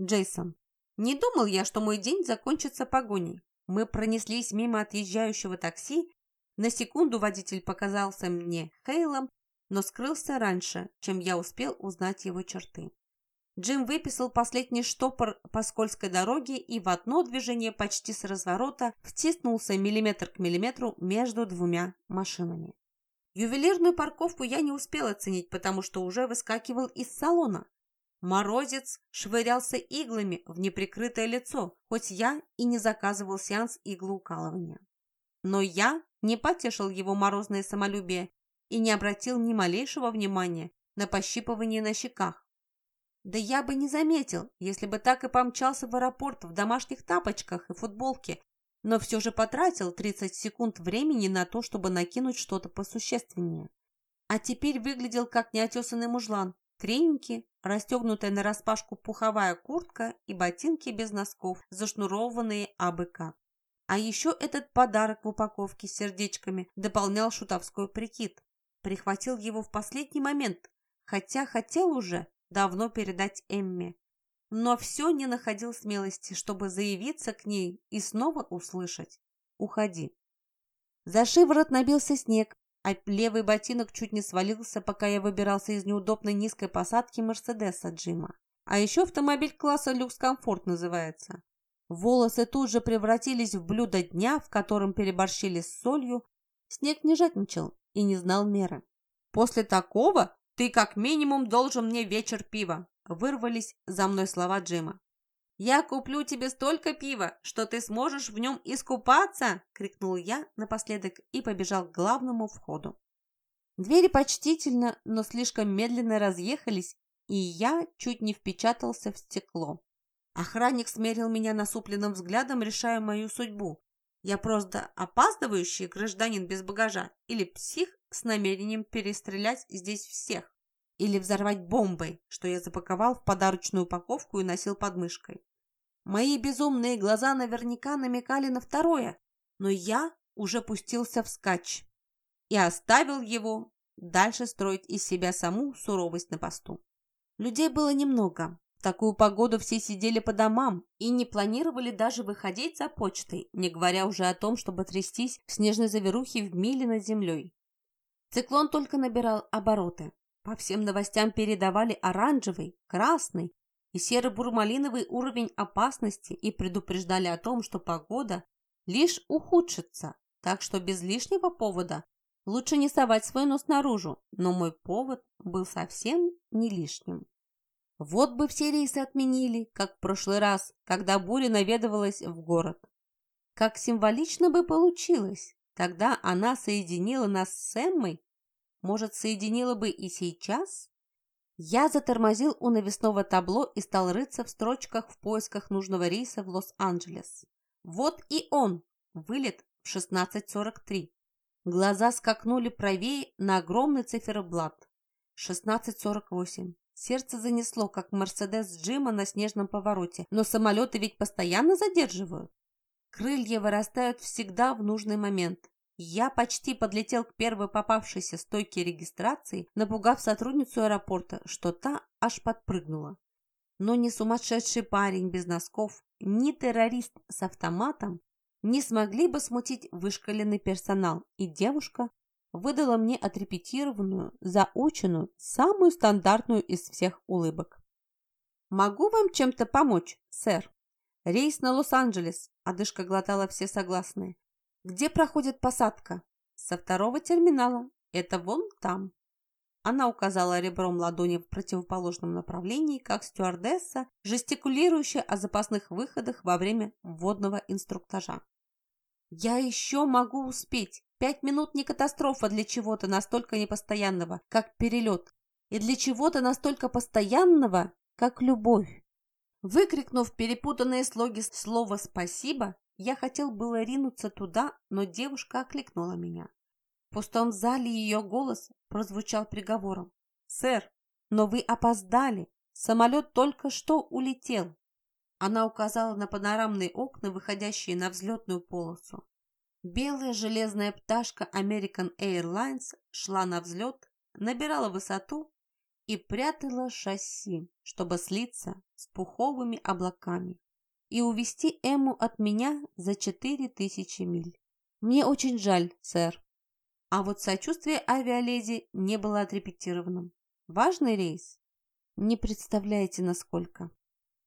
Джейсон. Не думал я, что мой день закончится погоней. Мы пронеслись мимо отъезжающего такси. На секунду водитель показался мне Хейлом, но скрылся раньше, чем я успел узнать его черты. Джим выписал последний штопор по скользкой дороге и в одно движение почти с разворота втиснулся миллиметр к миллиметру между двумя машинами. Ювелирную парковку я не успел оценить, потому что уже выскакивал из салона. Морозец швырялся иглами в неприкрытое лицо, хоть я и не заказывал сеанс иглоукалывания. Но я не потешил его морозное самолюбие и не обратил ни малейшего внимания на пощипывание на щеках, да я бы не заметил, если бы так и помчался в аэропорт в домашних тапочках и футболке, но все же потратил 30 секунд времени на то, чтобы накинуть что-то посущественнее. А теперь выглядел как неотесанный мужлан. Треники, расстегнутая нараспашку пуховая куртка и ботинки без носков, зашнурованные абы как. А еще этот подарок в упаковке с сердечками дополнял шутовской прикид. Прихватил его в последний момент, хотя хотел уже, давно передать Эмме. Но все не находил смелости, чтобы заявиться к ней и снова услышать «Уходи». За шиворот набился снег, а левый ботинок чуть не свалился, пока я выбирался из неудобной низкой посадки Мерседеса Джима. А еще автомобиль класса люкс-комфорт называется. Волосы тут же превратились в блюдо дня, в котором переборщили с солью. Снег не жадничал и не знал меры. После такого «Ты как минимум должен мне вечер пива», – вырвались за мной слова Джима. «Я куплю тебе столько пива, что ты сможешь в нем искупаться!» – крикнул я напоследок и побежал к главному входу. Двери почтительно, но слишком медленно разъехались, и я чуть не впечатался в стекло. Охранник смерил меня насупленным взглядом, решая мою судьбу. Я просто опаздывающий гражданин без багажа или псих с намерением перестрелять здесь всех или взорвать бомбой, что я запаковал в подарочную упаковку и носил под мышкой. Мои безумные глаза наверняка намекали на второе, но я уже пустился в скач и оставил его дальше строить из себя саму суровость на посту. Людей было немного, в такую погоду все сидели по домам и не планировали даже выходить за почтой, не говоря уже о том, чтобы трястись в снежной заверухе в миле над землей. Циклон только набирал обороты. По всем новостям передавали оранжевый, красный и серо-бурмалиновый уровень опасности и предупреждали о том, что погода лишь ухудшится, так что без лишнего повода лучше не совать свой нос наружу, но мой повод был совсем не лишним. Вот бы все рейсы отменили, как в прошлый раз, когда буря наведывалась в город. Как символично бы получилось. Тогда она соединила нас с Эммой. Может, соединила бы и сейчас? Я затормозил у навесного табло и стал рыться в строчках в поисках нужного рейса в Лос-Анджелес. Вот и он, вылет в 16.43. Глаза скакнули правее на огромный циферблат. 16.48. Сердце занесло, как Мерседес Джима на снежном повороте. Но самолеты ведь постоянно задерживают. Крылья вырастают всегда в нужный момент. Я почти подлетел к первой попавшейся стойке регистрации, напугав сотрудницу аэропорта, что та аж подпрыгнула. Но ни сумасшедший парень без носков, ни террорист с автоматом не смогли бы смутить вышкаленный персонал, и девушка выдала мне отрепетированную, заученную, самую стандартную из всех улыбок. «Могу вам чем-то помочь, сэр?» «Рейс на Лос-Анджелес», – одышка глотала все согласные. «Где проходит посадка?» «Со второго терминала. Это вон там». Она указала ребром ладони в противоположном направлении, как стюардесса, жестикулирующая о запасных выходах во время вводного инструктажа. «Я еще могу успеть. Пять минут не катастрофа для чего-то настолько непостоянного, как перелет, и для чего-то настолько постоянного, как любовь». Выкрикнув перепутанные слоги слова «спасибо», я хотел было ринуться туда, но девушка окликнула меня. В пустом зале ее голос прозвучал приговором. «Сэр, но вы опоздали. Самолет только что улетел». Она указала на панорамные окна, выходящие на взлетную полосу. Белая железная пташка American Airlines шла на взлет, набирала высоту и прятала шасси, чтобы слиться с пуховыми облаками и увести Эму от меня за четыре тысячи миль. Мне очень жаль, сэр. А вот сочувствие авиаледи не было отрепетированным. Важный рейс? Не представляете, насколько.